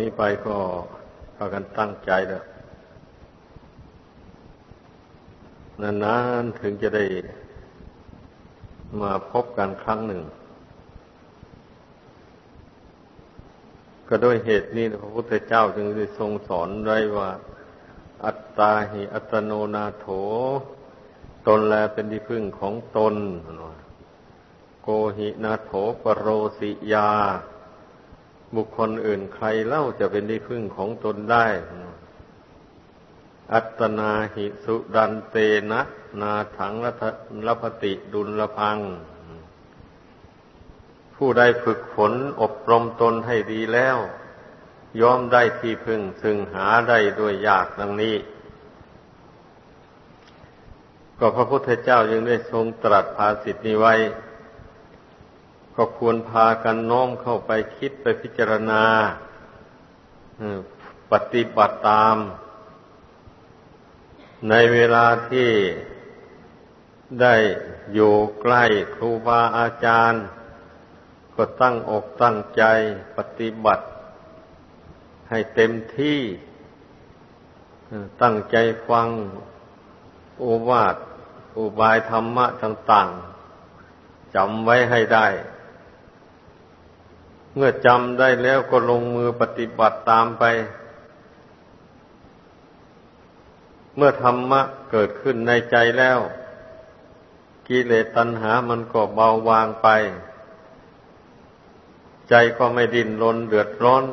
นี้ไปก็พากันตั้งใจแล้วนานๆถึงจะได้มาพบกันครั้งหนึ่ง ก็ด้วยเหตุนี้พระพุทธเจ้าจึงได้ทรงสอนไว้ว่า อัตตาหิอัตโนนาโถ ตนแลเป็นที่พึ่งของตน โกหินาโถปโรสิยา บุคคลอื่นใครเล่าจะเป็นที่พึ่งของตนได้ อัตนาหิสุดันเตนะนาถังละพติดุลพัง ผู้ใดฝึกฝนอบรมตนให้ดีแล้ว ย่อมได้ที่พึ่งซึ่งหาได้ด้วยยากดังนี้ ก็พระพุทธเจ้ายังได้ทรงตรัสภาสิทนี้ไว้ ก็ควรพากันน้อมเข้าไปคิดไปพิจารณาปฏิบัติตาม ในเวลาที่ได้อยู่ใกล้ครูบาอาจารย์ ก็ตั้งอกตั้งใจปฏิบัติ ให้เต็มที่ตั้งใจฟังอุบาทอุบายธรรมะต่าง ๆจำไว้ให้ได้ เมื่อจำได้แล้วก็ลงมือปฏิบัติตามไป เมื่อธรรมะเกิดขึ้นในใจแล้ว กิเลสตัณหามันก็เบาบางไป ใจก็ไม่ดิ้นรนเดือดร้อน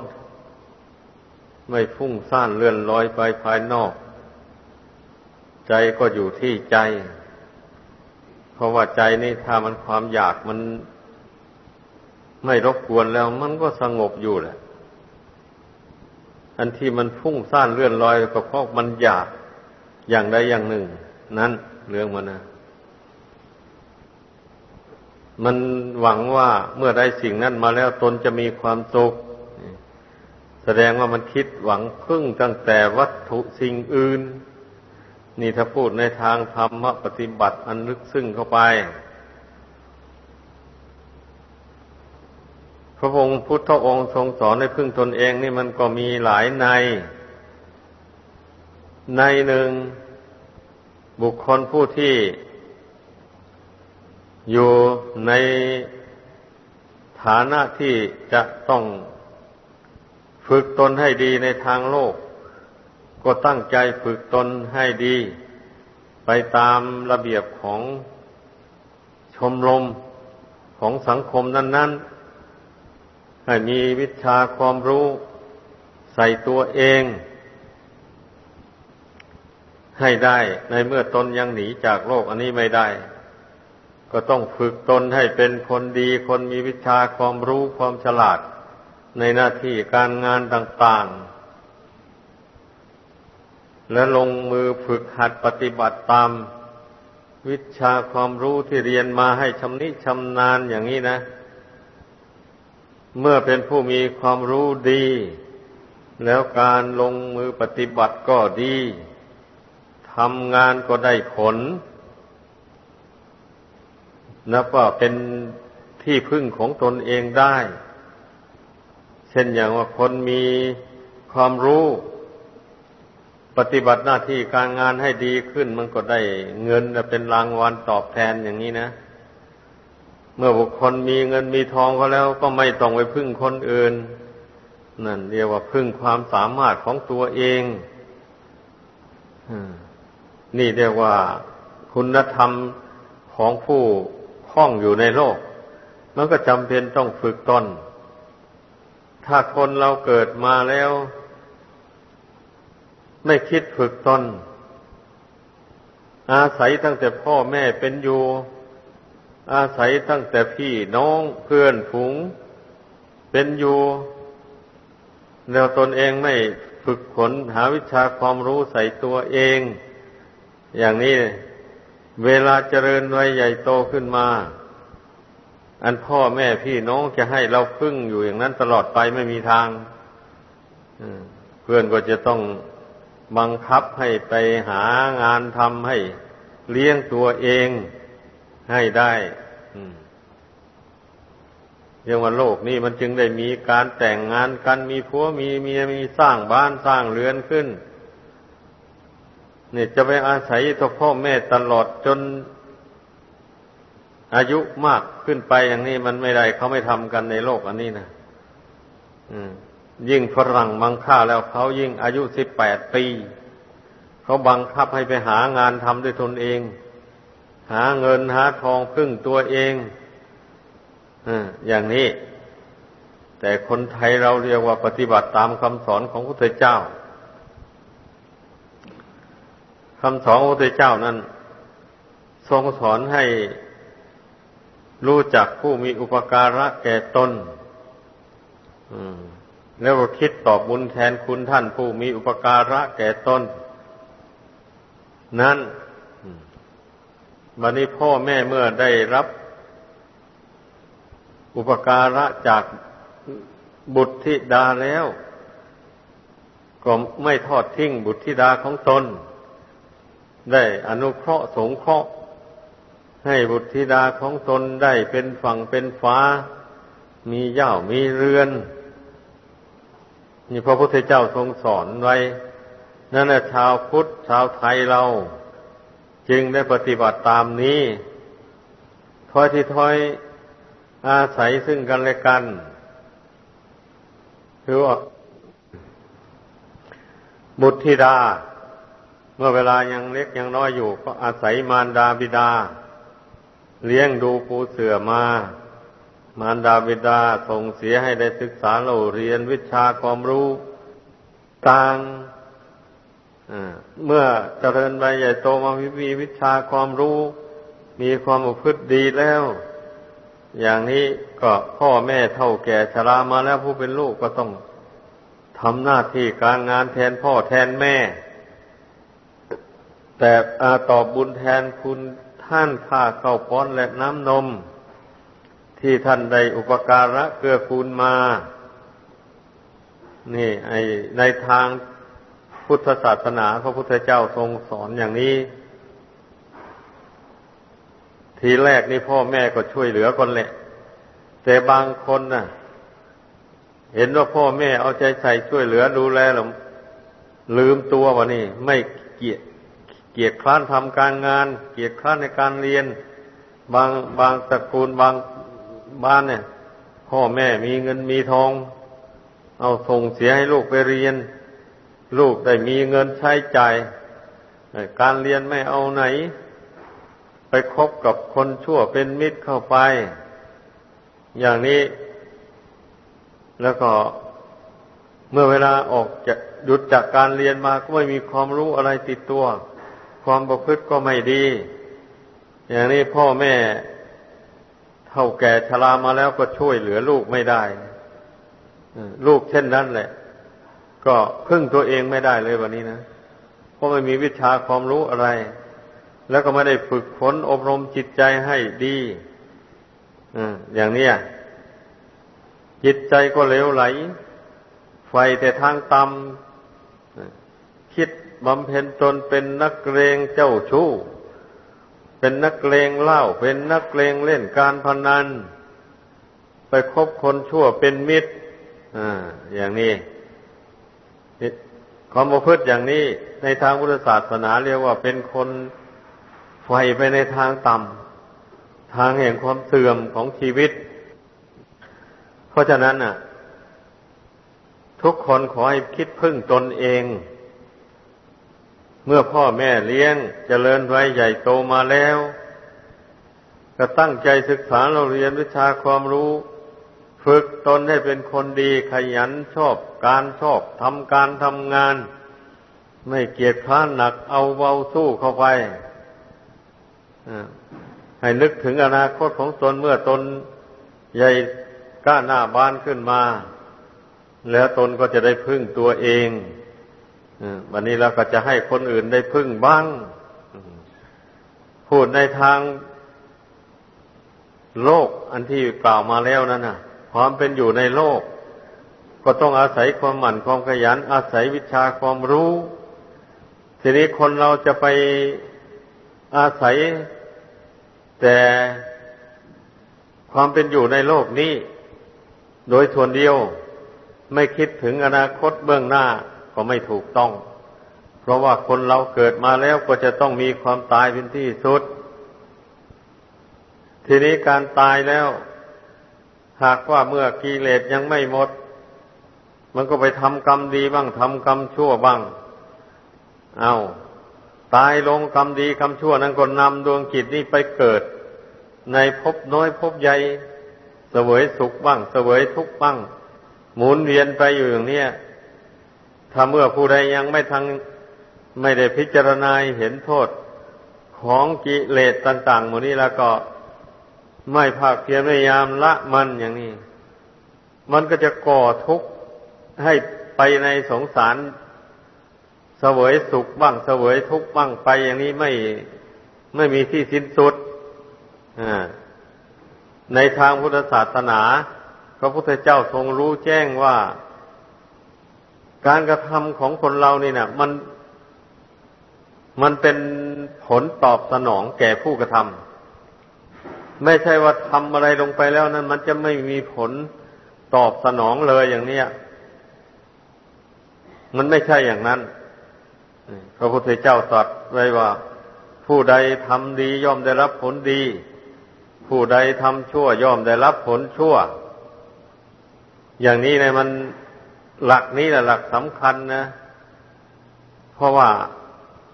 ไม่ฟุ้งซ่านเลื่อนลอยไปภายนอก ใจก็อยู่ที่ใจ เพราะว่าใจนี่ถ้ามันความอยากมัน ไม่รบกวนแล้วมันก็สงบอยู่แหละ อันที่มันฟุ้งซ่านเลื่อนลอยก็เพราะมันอยากอย่างใดอย่างหนึ่ง นั้นเรื่องมันนะมันหวังว่าเมื่อได้สิ่งนั้นมาแล้วตนจะมีความสุขแสดงว่ามันคิดหวังพึ่งตั้งแต่วัตถุสิ่งอื่น นี่ถ้าพูดในทางธรรมปฏิบัติอันลึกซึ้งเข้าไป ระองค์พุทธองค์ทรงสอนให้พึ่งตนเองนี่มันก็มีหลายใน ในหนึ่งบุคคลผู้ที่ อยู่ในฐานะที่จะต้องฝึกตนให้ดีในทางโลก ก็ตั้งใจฝึกตนให้ดี ไปตามระเบียบของชมรมของสังคมนั้น ๆ ให้มีวิชาความรู้ใส่ตัวเอง ให้ได้ในเมื่อตนยังหนีจากโลกอันนี้ไม่ได้ ก็ต้องฝึกตนให้เป็นคนดีคนมีวิชาความรู้ความฉลาด ในหน้าที่การงานต่าง ๆ และลงมือฝึกหัดปฏิบัติตาม วิชาความรู้ที่เรียนมาให้ชำนิชำนาญอย่างนี้นะเเมื่อเป็นผู้มีความรู้ดี แล้วการลงมือปฏิบัติก็ดีทำงานก็ได้ผล นับว่าเป็นที่พึ่งของตนเองได้ เช่นอย่างว่าคนมีความรู้ ปฏิบัติหน้าที่การงานให้ดีขึ้น มันก็ได้เงินเป็นรางวัลตอบแทนอย่างนี้นะ เมื่อบุคคลมีเงินมีทองก็แล้วก็ไม่ต้องไปพึ่งคนอื่น นั่นเรียกว่าพึ่งความสามารถของตัวเองนี่เรียกว่าคุณธรรมของผู้คล้องอยู่ในโลก มันก็จำเป็นต้องฝึกตน ถ้าคนเราเกิดมาแล้ว ไม่คิดฝึกตน อาศัยตั้งแต่พ่อแม่เป็นอยู่ อาศัยตั้งแต่พี่น้องเพื่อนฝูง เป็นอยู่แล้วตนเองไม่ฝึกฝนหาวิชาความรู้ใส่ตัวเอง อย่างนี้เวลาเจริญวัยใหญ่โตขึ้นมา อันพ่อแม่พี่น้องจะให้เราพึ่งอยู่อย่างนั้นตลอดไปไม่มีทางเพื่อนก็จะต้องบังคับให้ไปหางานทำให้เลี้ยงตัวเอง ให้ได้ยังว่าโลกนี้มันจึงได้มีการแต่งงานกันมีผัวมีเมียมีสร้างบ้านสร้างเรือนขึ้น เนี่ยจะไปอาศัยตัวพ่อแม่ตลอดจน อายุมากขึ้นไปอย่างนี้มันไม่ได้เขาไม่ทำกันในโลกอันนี้นะยิ่งฝรั่งบังค่าแล้วเขายิ่งอายุสิบแปดปี เขาบังคับให้ไปหางานทำด้วยตนเอง หาเงินหาทองพึ่งตัวเองอย่างนี้ แต่คนไทยเราเรียกว่าปฏิบัติตามคำสอนของพระพุทธเจ้าคำสอนของพระพุทธเจ้านั้นทรงสอนให้รู้จักผู้มีอุปการะแก่ตนแล้วก็คิดตอบบุญแทนคุณท่านผู้มีอุปการะแก่ตน นั้น บัดนี้พ่อแม่เมื่อได้รับอุปการะจากบุตรธิดาแล้ว ก็ไม่ทอดทิ้งบุตรธิดาของตน ได้อนุเคราะห์สงเคราะห์ ให้บุตรธิดาของตนได้เป็นฝั่งเป็นฟ้า มีเย่ามีเรือน นี่พระพุทธเจ้าทรงสอนไว้ นั่นแหละชาวพุทธชาวไทยเรา จึงได้ปฏิบัติตามนี้ถ้อยที่ถ้อยอาศัยซึ่งกันและกัน คือว่าบุตรธิดา เมื่อเวลายังเล็กยังน้อยอยู่ ก็อาศัยมารดาบิดา เลี้ยงดูปูเสือมา มารดาบิดาส่งเสียให้ได้ศึกษาเราเรียนวิชาความรู้ ต่าง เมื่อเจริญไปใหญ่โตมามีวิชาความรู้ มีความอุพฤติดีแล้ว อย่างนี้ก็พ่อแม่เท่าแก่ชรามาแล้วผู้เป็นลูกก็ต้องทำหน้าที่การงานแทนพ่อแทนแม่ แต่ตอบบุญแทนคุณท่านค่าเข้าป้อนและน้ำนม ที่ท่านได้อุปการะเกื้อกูลมา นี่ ไอในทาง พุทธศาสนาพระพุทธเจ้าทรงสอนอย่างนี้ ทีแรกนี่พ่อแม่ก็ช่วยเหลือคนแหละ แต่บางคนน่ะ เห็นว่าพ่อแม่เอาใจใส่ช่วยเหลือดูแลหรือลืมตัววะนี่ ไม่เกียเกียรคร้านทำการงาน เกียรคร้านในการเรียน บางบางตระกูลบางบ้านเนี่ย พ่อแม่มีเงินมีทอง เอาส่งเสียให้ลูกไปเรียน ลูกได้มีเงินใช้ใจ่ายการเรียนไม่เอาไหน ไปคบกับคนชั่วเป็นมิตรเข้าไป อย่างนี้ แล้วก็เมื่อเวลาออกจะหยุดจากการเรียนมาก็ไม่มีความรู้อะไรติดตัว ความประพฤติก็ไม่ดี อย่างนี้พ่อแม่เท่าแก่ชรามาแล้วก็ช่วยเหลือลูกไม่ได้ ลูกเช่นนั้นแหละ ก็พึ่งตัวเองไม่ได้เลยวันนี้นะ เพราะไม่มีวิชาความรู้อะไร แล้วก็ไม่ได้ฝึกฝนอบรมจิตใจให้ดีอย่างนี้จิตใจก็เลวไหล ไฟแต่ทางต่ำคิดบำเพ็ญตนเป็นนักเลงเจ้าชู้ เป็นนักเลงเล่า เป็นนักเลงเล่นการพนัน ไปคบคนชั่วเป็นมิตร อ่า อย่างนี้ ความประพฤติอย่างนี้ในทางพุทธศาสนาเรียกว่าเป็นคนไฟไปในทางต่ำทางแห่งความเสื่อมของชีวิต เพราะฉะนั้นน่ะ ทุกคนขอให้คิดพึ่งตนเอง เมื่อพ่อแม่เลี้ยงจเจริญไว้ใหญ่โตมาแล้ว ก็ตั้งใจศึกษาเราเรียนวิชาความรู้ ฝึกตนให้เป็นคนดีขยันชอบการชอบทำการทำงาน ไม่เกียจคร้านหนักเอาเบาสู้เข้าไปให้นึกถึงอนาคตของตนเมื่อตนใหญ่ก้าหน้าบ้านขึ้นมา แล้วตนก็จะได้พึ่งตัวเองวันนี้เราก็จะให้คนอื่นได้พึ่งบ้าง พูดในทางโลกอันที่กล่าวมาแล้วนั่นนะ ความเป็นอยู่ในโลก ก็ต้องอาศัยความหมั่นความขยัน อาศัยวิชาความรู้ ทีนี้คนเราจะไปอาศัย แต่ความเป็นอยู่ในโลกนี้ โดยส่วนเดียวไม่คิดถึงอนาคตเบื้องหน้าก็ไม่ถูกต้อง เพราะว่าคนเราเกิดมาแล้วก็จะต้องมีความตายเป็นที่สุด ทีนี้การตายแล้ว หากว่าเมื่อกิเลสยังไม่หมด มันก็ไปทำกรรมดีบ้างทำกรรมชั่วบ้าง เอาตายลงกรรมดีกรรมชั่วนั้นก็นำดวงจิตนี้ไปเกิด ในภพน้อยภพใหญ่เสวยสุขบ้าง เสวยทุกข์บ้าง หมุนเวียนไปอยู่อย่างนี้ถ้าเมื่อผู้ใดยังไม่ทังไม่ได้พิจารณาเห็นโทษของกิเลสต่าง ๆ หมดนี้แล้วก็ ไม่ภาคเพียรพยายามละมันอย่างนี้ มันก็จะก่อทุกข์ให้ไปในสงสารเสวยสุขบ้างเสวยทุกข์บ้างไปอย่างนี้ไม่ไม่มีที่สิ้นสุดในทางพุทธศาสนา พระพุทธเจ้าทรงรู้แจ้งว่า การกระทำของคนเรานี่นะมัน มันเป็นผลตอบสนองแก่ผู้กระทำ ไม่ใช่ว่าทำอะไรลงไปแล้วนั้น มันจะไม่มีผลตอบสนองเลยอย่างเนี้ย มันไม่ใช่อย่างนั้น พระพุทธเจ้าตรัสไว้ว่า ผู้ใดทำดีย่อมได้รับผลดี ผู้ใดทำชั่วย่อมได้รับผลชั่ว อย่างนี้เนี่ยมันหลักนี้แหละหลักสำคัญนะ เพราะว่า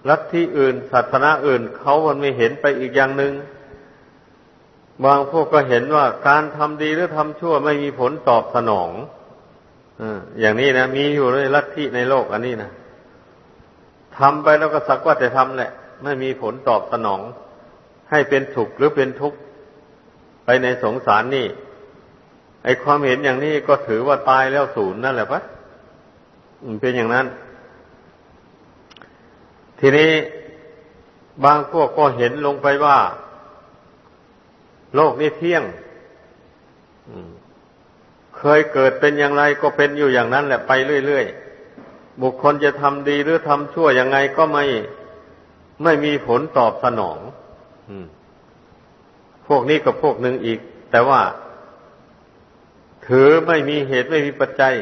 ลัทธิอื่นศาสนาอื่นเขามันไม่เห็นไปอีกอย่างหนึง่ง บางพวกก็เห็นว่าการทำดีหรือทำชั่วไม่มีผลตอบสนองอย่างนี้นะมีอยู่ในลัทธิในโลกอันนี้นะทำไปแล้วก็สักว่าแต่ทำแหละ ไม่มีผลตอบสนอง ให้เป็นสุขหรือเป็นทุกข์ไปในสงสารนี่ ไอความเห็นอย่างนี้ก็ถือว่าตายแล้วศูนย์นั่นแหละปะเป็นอย่างนั้น ทีนี้บางพวกก็เห็นลงไปว่า โลกนี้เที่ยงเคยเกิดเป็นอย่างไรก็เป็นอยู่อย่างนั้นแหละไปเรื่อยๆ บุคคลจะทำดีหรือทำชั่วยังไงก็ไม่ไม่มีผลตอบสนองพวกนี้กับพวกหนึ่งอีก แต่ว่า ถือไม่มีเหตุไม่มีปัจจัย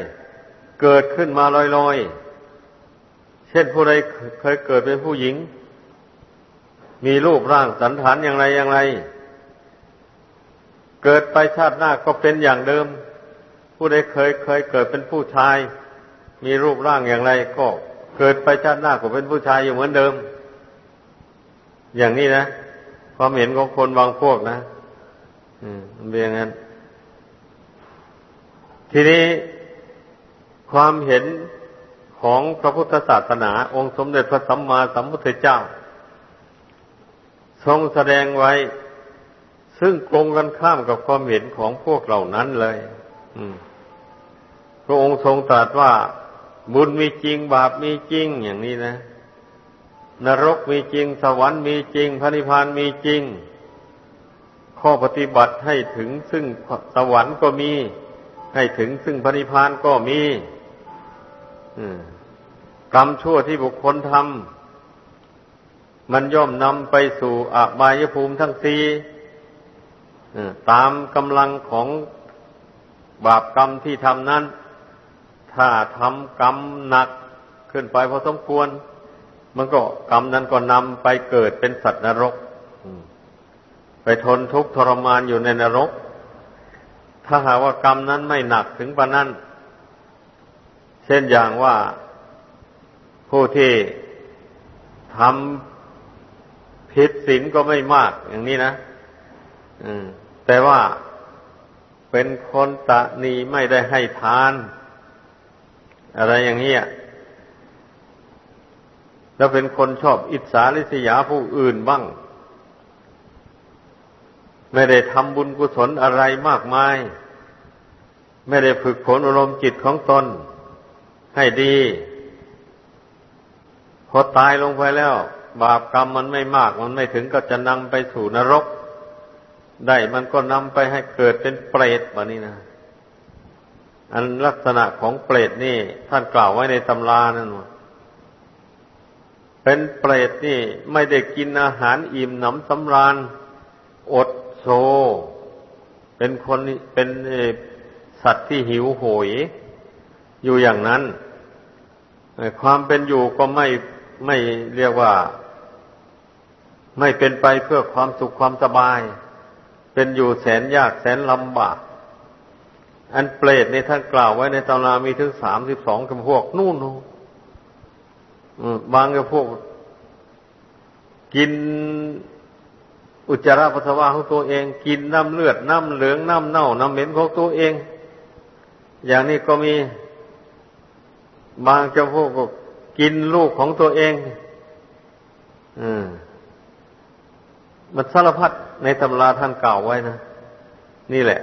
เกิดขึ้นมาลอยๆ เช่นผู้ใดเคยเกิดเป็นผู้หญิง มีรูปร่างสันฐานอย่างไรอย่างไร เกิดไปชาติหน้าก็เป็นอย่างเดิม ผู้ใดเคยเคยเกิดเป็นผู้ชาย มีรูปร่างอย่างไร ก็เกิดไปชาติหน้าก็เป็นผู้ชายอยู่เหมือนเดิม อย่างนี้นะความเห็นของคนบางพวกนะ อืมเป็นอย่างนั้น ทีนี้ความเห็นของพระพุทธศาสนา องค์สมเด็จพระสัมมาสัมพุทธเจ้า ทรงแสดงไว้ ซึ่งตรงกันข้ามกับความเห็นของพวกเหล่านั้นเลยพระองค์ทรงตรัสว่า บุญมีจริงบาปมีจริงอย่างนี้นะ นรกมีจริง สวรรค์มีจริงพระนิพพานมีจริง ข้อปฏิบัติให้ถึงซึ่งสวรรค์ก็มี ให้ถึงซึ่งพระนิพพานก็มีกรรมชั่วที่บุคคลทำมันย่อมนำไปสู่อบายภูมิทั้งสี่ ตามกำลังของบาปกรรมที่ทำนั้น ถ้าทำกรรมหนักขึ้นไปพอสมควร มันก็กรรมนั้นก็นำไปเกิดเป็นสัตว์นรก ไปทนทุกข์ทรมานอยู่ในนรก ถ้าหากว่ากรรมนั้นไม่หนักถึงปานนั้น เช่นอย่างว่าผู้ที่ทำผิดศีลก็ไม่มากอย่างนี้นะ แต่ว่าเป็นคนตะนีไม่ได้ให้ทาน อะไรอย่างนี้แล้วเป็นคนชอบอิจฉาริษยาผู้อื่นบ้าง ไม่ได้ทำบุญกุศลอะไรมากมาย ไม่ได้ฝึกฝนอารมณ์จิตของตน ให้ดี พอตายลงไปแล้ว บาปกรรมมันไม่มากมันไม่ถึงก็จะนำไปสู่นรก ได้มันก็นำไปให้เกิดเป็นเปรตแบบนี้นะอันลักษณะของเปรตนี่ ท่านกล่าวไว้ในตำรานั่นว่าเป็นเปรตนี่ไม่ได้กินอาหารอิ่มหนำสำราญ อดโซ เป็นคนเป็นสัตว์ที่หิวโหย อยู่อย่างนั้น ความเป็นอยู่ก็ไม่ไม่เรียกว่า ไม่เป็นไปเพื่อความสุขความสบาย เป็นอยู่แสนยากแสนลำบาก อันเปรตในท่านกล่าวไว้ในตำรามีถึงสามสิบสองกับพวกนู่นบางกับพวก กินอุจจาระปัสสาวะของตัวเอง กินน้ำเลือดน้ำเหลืองน้ำเน่าน้ำเหม็นของตัวเอง อย่างนี้ก็มีบางเจ้าพวกก็กินลูกของตัวเอง อืมมันสารพัด ในตำราท่านกล่าวไว้นะ นี่แหละ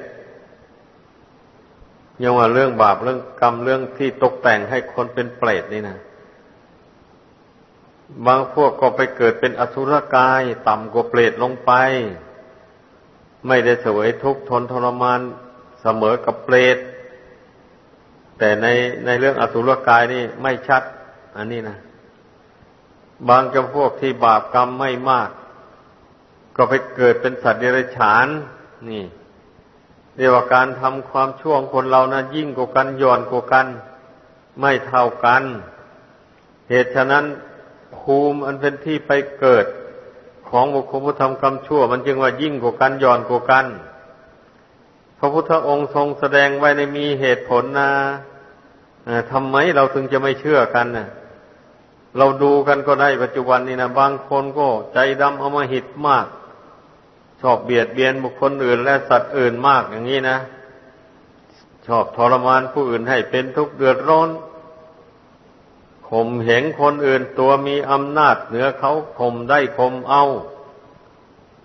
ยังว่าเรื่องบาปเรื่องกรรมเรื่องที่ตกแต่งให้คนเป็นเปรตนี่นะบางพวกก็ไปเกิดเป็นอสุรกาย ต่ำกว่าเปรตลงไป ไม่ได้เสวยทุกข์ทนทรมานเสมอกับเปรตแต่ในในเรื่องอสุรกายนี่ไม่ชัด อันนี้นะ บางจำพวกที่บาปกรรมไม่มาก ก็ไปเกิดเป็นสัตว์เดรัจฉาน นี่เรียกว่าการทำความชั่วของคนเรานะยิ่งกว่ากันย่อนกว่ากัน ไม่เท่ากัน เหตุฉะนั้นภูมิอันเป็นที่ไปเกิดของบุคคลผู้ทำกรรมชั่ว มันจึงว่ายิ่งกว่ากันย่อนกว่ากัน พระพุทธองค์ทรงแสดงไว้ในมีเหตุผลนะทำไมเราถึงจะไม่เชื่อกันนะเราดูกันก็ได้ปัจจุบันนี้นะบางคนก็ใจดำเอามาหิดมาก ชอบเบียดเบียนบุคคลอื่น และสัตว์อื่นมากอย่างนี้นะ ชอบทรมานผู้อื่นให้เป็นทุกข์เดือดร้อนข่มเหงคนอื่นตัวมีอำนาจเหนือเขาข่มได้ข่มเอา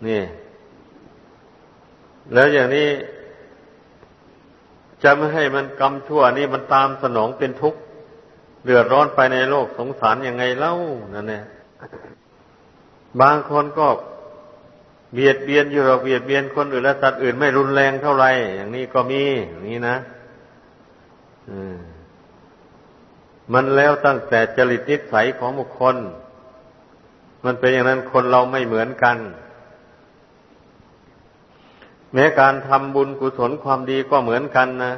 นี่ แล้วอย่างนี้ จะไม่ให้มันกรรมชั่วนี่มันตามสนองเป็นทุกข์เดือดร้อนไปในโลกสงสารยังไงเล่านั่นเนี่ยบางคนก็ เบียดเบียนอยู่เราเบียดเบียนคนอื่นและสัตว์อื่นไม่รุนแรงเท่าไหร่อย่างนี้ก็มีอย่างนี้นะมันแล้วตั้งแต่จริตนิสัยของบุคคล มันเป็นอย่างนั้นคนเราไม่เหมือนกัน แม้การทำบุญกุศลความดีก็เหมือนกันนะ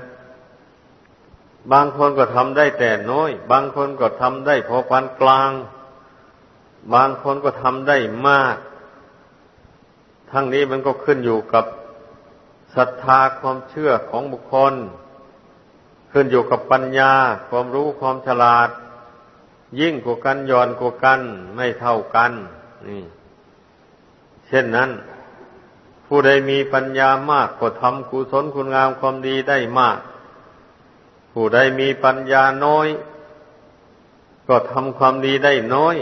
บางคนก็ทำได้แต่น้อย บางคนก็ทำได้พอปานกลาง บางคนก็ทำได้มาก ทั้งนี้มันก็ขึ้นอยู่กับศรัทธาความเชื่อของบุคคล ขึ้นอยู่กับปัญญา ความรู้ความฉลาด ยิ่งกว่ากันย่อนกว่ากันไม่เท่ากัน นี่ เช่นนั้น ผู้ใดมีปัญญามากก็ทำกุศลคุณงามความดีได้มาก ผู้ใดมีปัญญาน้อย ก็ทำความดีได้น้อย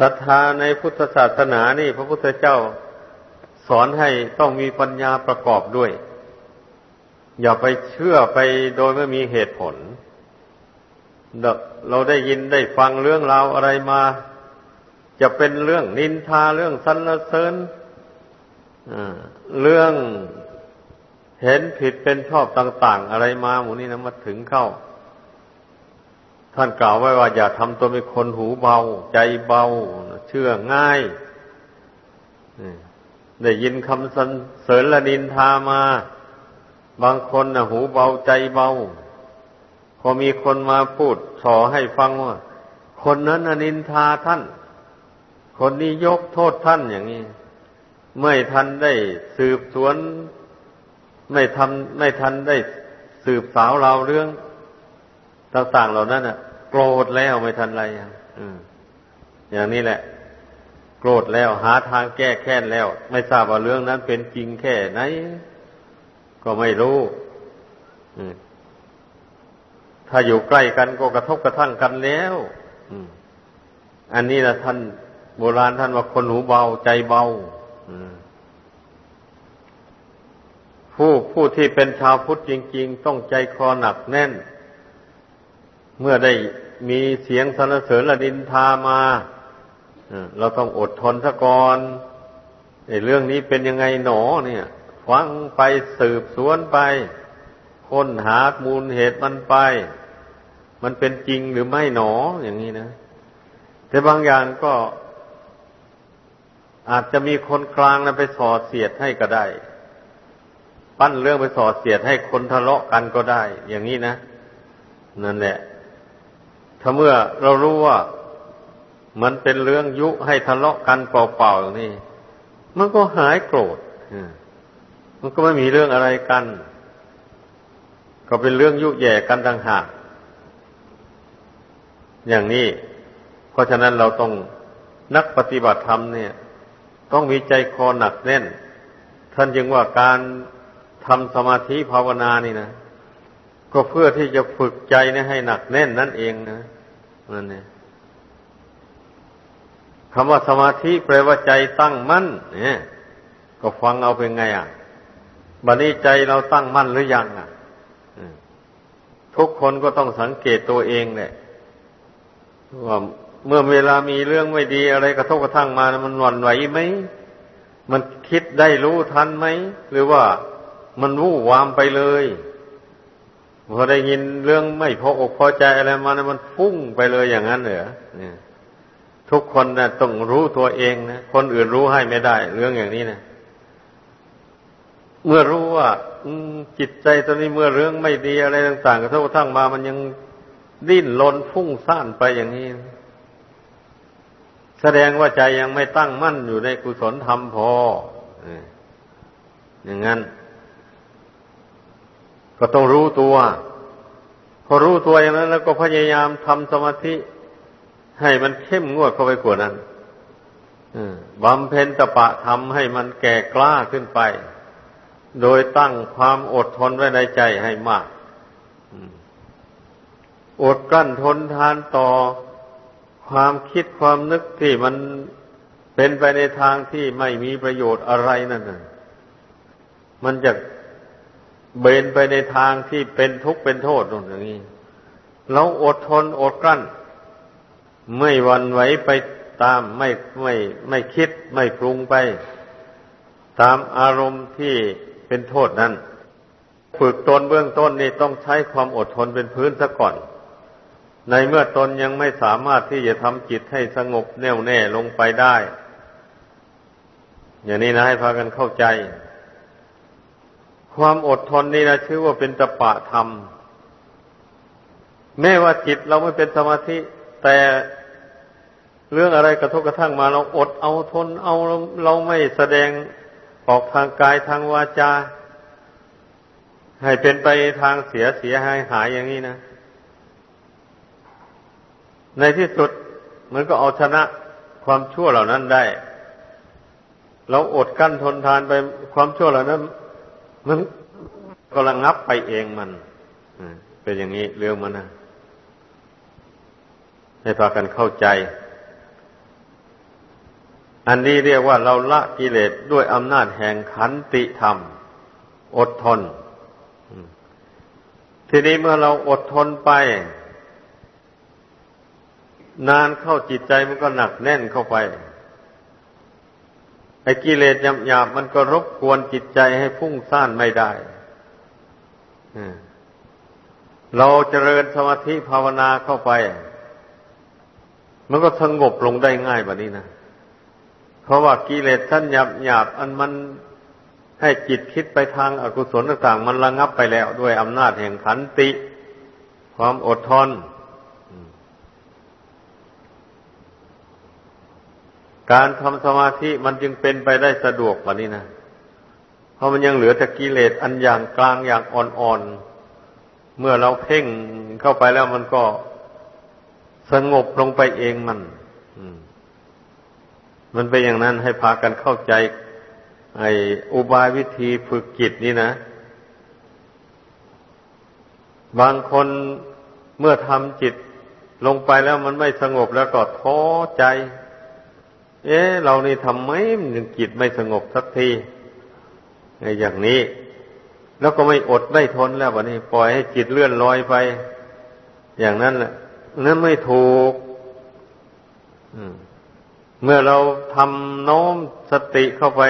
ศรัทธาในพุทธศาสนานี่ พระพุทธเจ้าสอนให้ต้องมีปัญญาประกอบด้วย อย่าไปเชื่อไปโดยไม่มีเหตุผล เราได้ยินได้ฟังเรื่องราวอะไรมา จะเป็นเรื่องนินทาเรื่องสรรเสริญเรื่องเห็นผิดเป็นชอบต่าง ๆ อะไรมาหมูนี่นะมาถึงเข้า ท่านกล่าวไว้ว่าอย่าทำตัวเป็นคนหูเบา ใจเบา เชื่อง่ายได้ยินคำสรรเสริญละนินทามา บางคนนะหูเบาใจเบา พอมีคนมาพูดสอให้ฟังว่า คนนั้นนินทาท่าน คนนี้ยกโทษท่านอย่างนี้ ไม่ทันได้สืบสวน ไม่ทำไม่ทันได้สืบสาวเราเรื่อง ต่างๆเหล่านั้นอะ โกรธแล้วไม่ทันไรอย่างอย่างนี้แหละ โกรธแล้วหาทางแก้แค้นแล้ว ไม่ทราบว่าเรื่องนั้นเป็นจริงแค่ไหน ก็ไม่รู้ถ้าอยู่ใกล้กันก็กระทบกระทั่งกันแล้วอันนี้นะท่านโบราณท่านว่าคนหูเบาใจเบาผู้ผู้ที่เป็นชาวพุทธจริง ๆ ต้องใจคอหนักแน่น เมื่อได้มีเสียงสรรเสริญระดินทามาเราต้องอดทนซะก่อนเรื่องนี้เป็นยังไงหนอเนี่ย ฟังไปสืบสวนไป ค้นหามูลเหตุมันไป มันเป็นจริงหรือไม่หนออย่างนี้นะ แต่บางอย่างก็ อาจจะมีคนกลางนะไปสอดเสียดให้ก็ได้ ปั้นเรื่องไปสอดเสียดให้คนทะเลาะกันก็ได้ อย่างนี้นะ นั่นแหละ ถ้าเมื่อเรารู้ว่ามันเป็นเรื่องยุให้ทะเลาะกันเปล่าๆอย่างนี้ มันก็หายโกรธมันก็ไม่มีเรื่องอะไรกัน ก็เป็นเรื่องยุแย่กันต่างหากอย่างนี้ เพราะฉะนั้นเราต้องนักปฏิบัติธรรมเนี่ย ต้องมีใจคอหนักแน่น ท่านจึงว่าการทำสมาธิภาวนานี่นะ ก็เพื่อที่จะฝึกใจนี่ให้หนักแน่นนั่นเองนะ นั่นเนี่ยคำว่าสมาธิแปลว่าใจตั้งมั่น เนี่ย ก็ฟังเอาเป็นไงอะบัดนี้ใจเราตั้งมั่นหรือยังอะทุกคนก็ต้องสังเกตตัวเองเนี่ยว่าเมื่อเวลามีเรื่องไม่ดีอะไรกระทบกระทั่งมามันหวั่นไหวไหมมันคิดได้รู้ทันไหม หรือว่ามันวู่วามไปเลย พอได้ยินเรื่องไม่พออกพอใจอะไรมานะมันฟุ้งไปเลยอย่างนั้นเหรอเนี่ย ทุกคนนะต้องรู้ตัวเองนะคนอื่นรู้ให้ไม่ได้ เรื่องอย่างนี้นะเมื่อรู้ว่าจิตใจตอนนี้เมื่อเรื่องไม่ดีอะไรต่างๆกระทบกระทั่งมา มันยังดิ้นรนฟุ้งซ่านไปอย่างนี้ แสดงว่าใจยังไม่ตั้งมั่นอยู่ในกุศลธรรมพออย่างนั้น ก็ต้องรู้ตัว พอรู้ตัวอย่างนั้น แล้วก็พยายามทำสมาธิ ให้มันเข้มงวดเข้าไปกว่านั้นบำเพ็ญตปะทำให้มันแก่กล้าขึ้นไป โดยตั้งความอดทนไว้ในใจให้มากอดกลั้นทนทานต่อความคิดความนึกที่มันเป็นไปในทางที่ไม่มีประโยชน์อะไรนั่นน่ะ มันจะ เบนไปในทางที่เป็นทุกข์เป็นโทษตรงนี้เราอดทนอดกลั้น ไม่วันไหวไปตามไม่ไม่ไม่คิดไม่ปรุงไป ตามอารมณ์ที่เป็นโทษนั้น ฝึกตนเบื้องต้นนี่ต้องใช้ความอดทนเป็นพื้นซะก่อน ในเมื่อตนยังไม่สามารถที่จะทำจิตให้สงบแน่วแน่ลงไปได้ อย่างนี้นะให้พากันเข้าใจ ความอดทนนี่นะชื่อว่าเป็นตปะธรรม แม้ว่าจิตเราไม่เป็นสมาธิ แต่เรื่องอะไรกระทบกระทั่งมาเราอดเอาทนเอาเราไม่แสดงออกทางกายทางวาจา ให้เป็นไปทางเสียเสียหายหายอย่างนี้นะ ในที่สุดมันก็เอาชนะความชั่วเหล่านั้นได้ เราอดกั้นทนทานไปความชั่วเหล่านั้น มันก็ระงับไปเองมันเป็นอย่างนี้เรื่องมันนะให้พากันเข้าใจ อันนี้เรียกว่าเราละกิเลสด้วยอำนาจแห่งขันติธรรม อดทน ทีนี้เมื่อเราอดทนไป นานเข้าจิตใจมันก็หนักแน่นเข้าไป ไอ้กิเลสหยาบๆมันก็รบกวนจิตใจให้พุ่งซ่านไม่ได้เราเจริญสมาธิภาวนาเข้าไป มันก็สงบลงได้ง่ายแบบนี้นะเพราะว่ากิเลสท่านหยาบหยาบอันมันให้จิตคิดไปทางอากุศลต่างๆ มันระงับไปแล้วด้วยอำนาจแห่งขันติ ความอดทน การทำสมาธิมันจึงเป็นไปได้สะดวกกว่านี้นะ เพราะมันยังเหลือแต่กิเลสอันอย่างกลางอย่างอ่อนๆ เมื่อเราเพ่งเข้าไปแล้วมันก็สงบลงไปเองมันมันเป็นอย่างนั้นให้พากันเข้าใจ ไอ้อุบายวิธีฝึกจิตนี่นะ บางคนเมื่อทำจิตลงไปแล้วมันไม่สงบแล้วก็ท้อใจ เอ๊ะเรานี่ทำไมมันจิตไม่สงบสักทีไอ้อย่างนี้ แล้วก็ไม่อดไม่ทนแล้ววะนี่ปล่อยให้จิตเลื่อนลอยไป อย่างนั้นแหละนั่นไม่ถูกเมื่อเราทำโน้มสติเข้าไป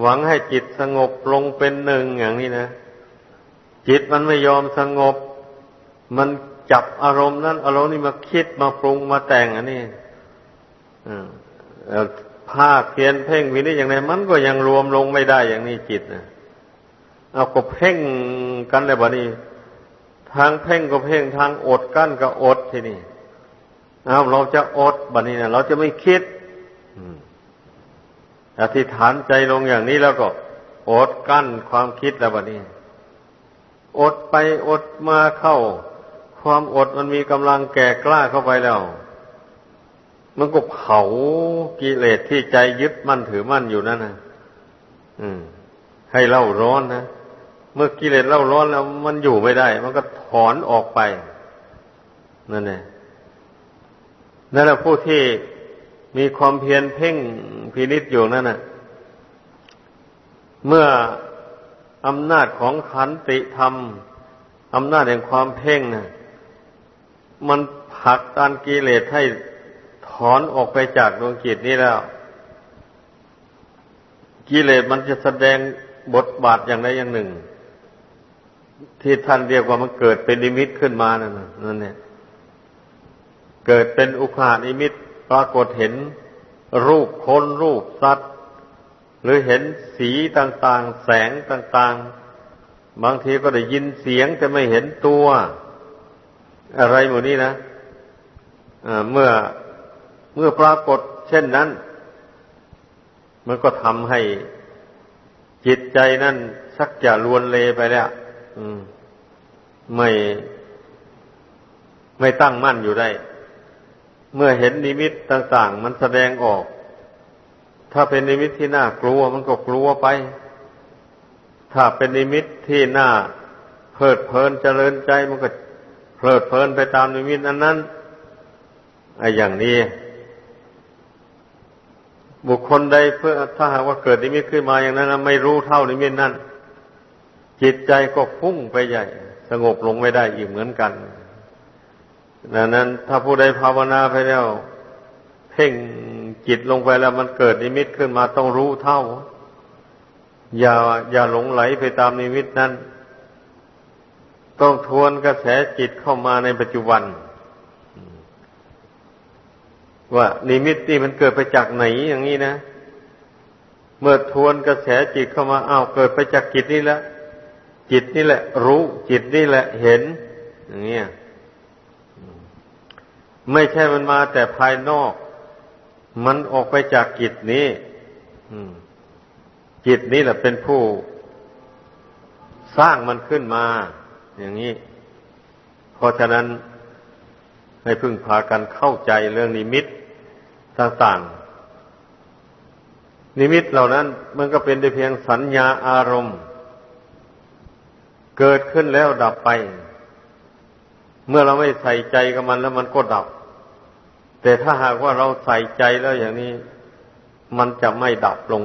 หวังให้จิตสงบลงเป็นหนึ่งอย่างนี้นะจิตมันไม่ยอมสงบ มันจับอารมณ์นั้น อารมณ์นี้มาคิดมาปรุงมาแต่งอันนี้ ภาคเพียนเพ่งวินิจอย่างไรมันก็ยังรวมลงไม่ได้อย่างนี้จิตนะเอาก็เพ่งกันเลยบ่นี้ ทางเพ่งก็เพ่งทางอดกั้นก็อดทีนี่เอาเราจะอดบัดนี้นะเราจะไม่คิดอธิษฐานใจลงอย่างนี้แล้วก็อดกั้นความคิดแล้วบัดนี้ อดไปอดมาเข้า ความอดมันมีกำลังแก่กล้าเข้าไปแล้ว มันก็เผากิเลสที่ใจยึดมั่นถือมั่นอยู่นั่นนะอืม ให้เล่าร้อนนะเมื่อกิเลสเล่าร้อนแล้วมันอยู่ไม่ได้ มันก็ถอนออกไปนั่นแหละนั่นแหละผู้ที่มีความเพียรเพ่งพินิษอยู่นั่นน่ะ เมื่ออำนาจของขันติธรรมอำนาจแห่งความเพ่งน่ะ มันผลักดันกิเลสให้ ถอนออกไปจากดวงจิตนี้แล้ว กิเลสมันจะแสดงบทบาทอย่างใดอย่างหนึ่ง ที่ท่านเรียกว่ามันเกิดเป็นนิมิตขึ้นมานั่นนั่นเนี่ย เกิดเป็นอุคานิมิตปรากฏเห็นรูปคนรูปสัตว์ หรือเห็นสีต่างๆ แสงต่างๆ บางทีก็ได้ยินเสียงแต่ไม่เห็นตัว อะไรหมดนี้นะะเมื่อ เมื่อปรากฏเช่นนั้น มันก็ทำให้จิตใจนั่นสักจะรวนเรไปแล้วไม่ไม่ตั้งมั่นอยู่ได้ เมื่อเห็นนิมิตต่าง ๆ มันแสดงออก ถ้าเป็นนิมิตที่น่ากลัวมันก็กลัวไป ถ้าเป็นนิมิตที่น่าเพลิดเพลินเจริญใจมันก็เพลิดเพลินไปตามนิมิตนั้นนั้นไอ้อย่างนี้ บุคคลใดเพื่อถ้าหากว่าเกิดนิมิตขึ้นมาอย่างนั้นไม่รู้เท่านิมิตนั้นจิตใจก็พุ่งไปใหญ่ สงบลงไม่ได้อีกเหมือนกันดังนั้น ถ้าผู้ใดภาวนาไปแล้ว เพ่งจิตลงไปแล้วมันเกิดนิมิตขึ้นมาต้องรู้เท่า อย่า อย่าหลงไหลไปตามนิมิตนั้น ต้องทวนกระแสจิตเข้ามาในปัจจุบัน ว่านิมิตนี่มันเกิดไปจากไหนอย่างนี้นะ เมื่อทวนกระแสจิตเข้ามาอ้าวเกิดไปจากจิตนี่แหละจิตนี่แหละ รู้จิตนี่แหละเห็น อย่างนี้ไม่ใช่มันมาแต่ภายนอก มันออกไปจากจิตนี้จิตนี้แหละเป็นผู้สร้างมันขึ้นมา อย่างนี้ เพราะฉะนั้นให้พึ่งพากันเข้าใจเรื่องนิมิต ต่างๆ นิมิตเหล่านั้นมันก็เป็นได้เพียงสัญญาอารมณ์ เกิดขึ้นแล้วดับไป เมื่อเราไม่ใส่ใจกับมันแล้วมันก็ดับ แต่ถ้าหากว่าเราใส่ใจแล้วอย่างนี้ มันจะไม่ดับลง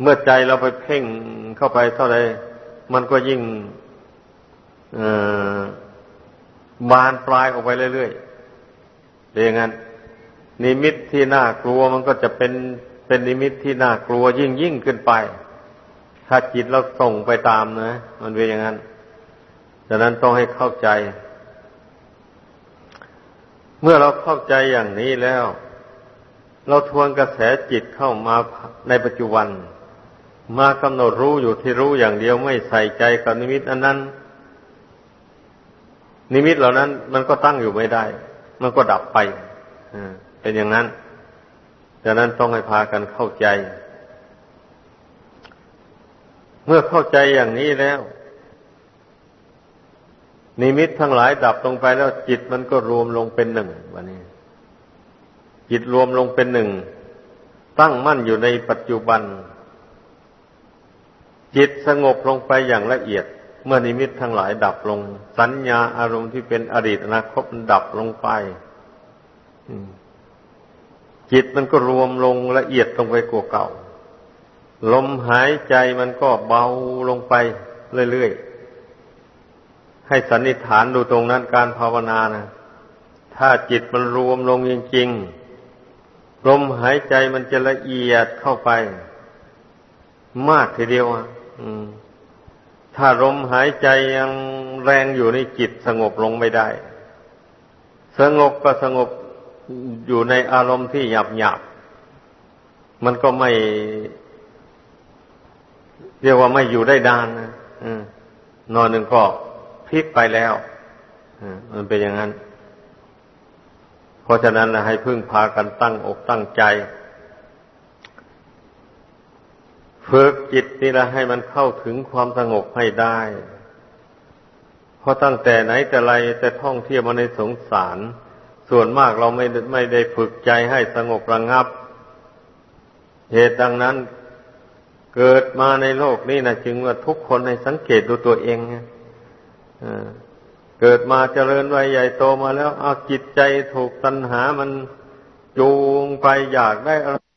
เมื่อใจเราไปเพ่งเข้าไปเท่าไรมันก็ยิ่งบานปลายออกไปเรื่อยๆเป็นอย่างนั้น นิมิตที่น่ากลัวมันก็จะเป็นเป็นนิมิตที่น่ากลัวยิ่งยิ่งขึ้นไป ถ้าจิตเราส่งไปตามนะ มันเป็นอย่างนั้นดังนั้นต้องให้เข้าใจ เมื่อเราเข้าใจอย่างนี้แล้ว เราทวนกระแสจิตเข้ามาในปัจจุบัน มากำหนดรู้อยู่ที่รู้อย่างเดียวไม่ใส่ใจกับนิมิตอันนั้น นิมิตเหล่านั้น มันก็ตั้งอยู่ไม่ได้ มันก็ดับไป เป็นอย่างนั้นดังนั้นต้องให้พากันเข้าใจ เมื่อเข้าใจอย่างนี้แล้ว นิมิตทั้งหลายดับลงไปแล้ว จิตมันก็รวมลงเป็นหนึ่งวันนี้ จิตรวมลงเป็นหนึ่ง ตั้งมั่นอยู่ในปัจจุบัน จิตสงบลงไปอย่างละเอียด เมื่อนิมิตทั้งหลายดับลง สัญญาอารมณ์ที่เป็นอดีตอนาคตดับลงไป จิตมันก็รวมลงละเอียดลงไปกว่าเก่า ลมหายใจมันก็เบาลงไปเรื่อยๆ ให้สันนิษฐานดูตรงนั้นการภาวนานะถ้าจิตมันรวมลงจริงๆ ลมหายใจมันจะละเอียดเข้าไป มากทีเดียวอะถ้าลมหายใจยังแรงอยู่ในจิตสงบลงไม่ได้ สงบก็สงบ อยู่ในอารมณ์ที่หยาบหยาบมันก็ไม่ เรียกว่าไม่อยู่ได้ดานนะนอนหนึ่งก็พลิกไปแล้วมันเป็นอย่างนั้น เพราะฉะนั้นนะให้พึ่งพากันตั้งอกตั้งใจ ฝึกจิตนี่ละให้มันเข้าถึงความสงบให้ได้ เพราะตั้งแต่ไหนแต่ไรแต่ท่องเที่ยวมาในสงสาร ส่วนมากเราไม่ไม่ได้ฝึกใจให้สงบระงับ เหตุดังนั้นเกิดมาในโลกนี้นะจึงว่าทุกคนในสังเกตดูตัวเองเกิดมาเจริญวัยใหญ่โตมาแล้ว เอาจิตใจถูกตัณหามันจูงไปอยากได้อะไร